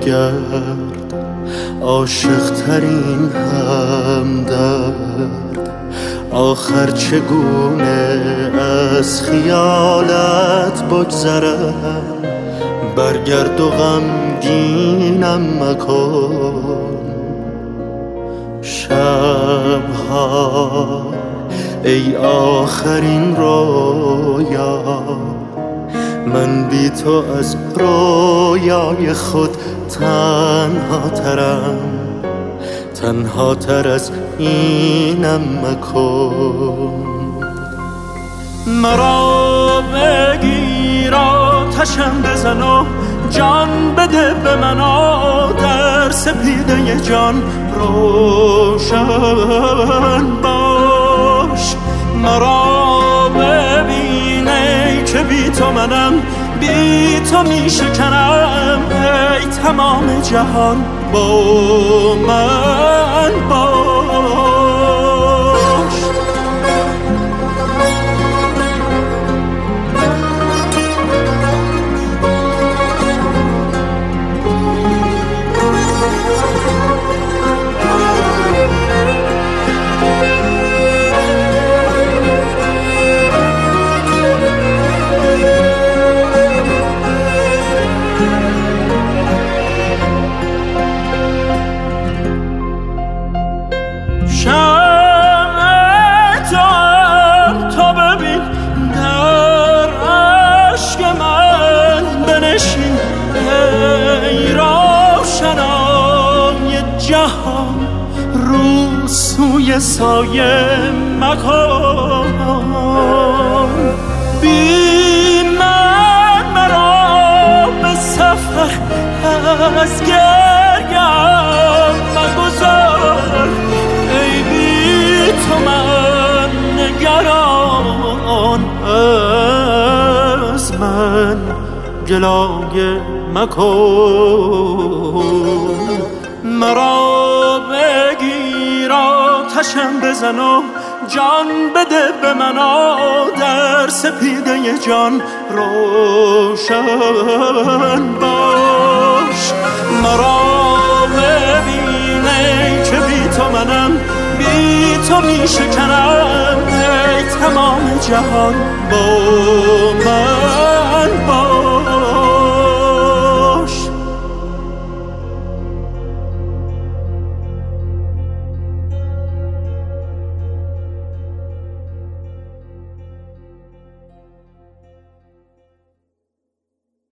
برگرد. عاشق ترین همدرد آخر چگونه از خیالت بگذرم؟ برگرد و غمگینم مکن. شبها ای آخرین رویا. من بی تو از رویای خود تنها ترم. تنها تر از اینم مکن. مرا بگیر آتشم بزن و جان بده به من در سپیده جان روشن باش. مرا بی تو منم بی تو می شکنم ای تمام جهان با من سوی سایه مکن بی من مرا به سفر از گرگم مگذار. ای بی تو من نگران از من. گلایه مکن. آتشم بزن و جان بده به من در سپیده جان روشن باش. مرا ببینه که بی تو منم بی تو می شکنم. ای تمام جهان باش.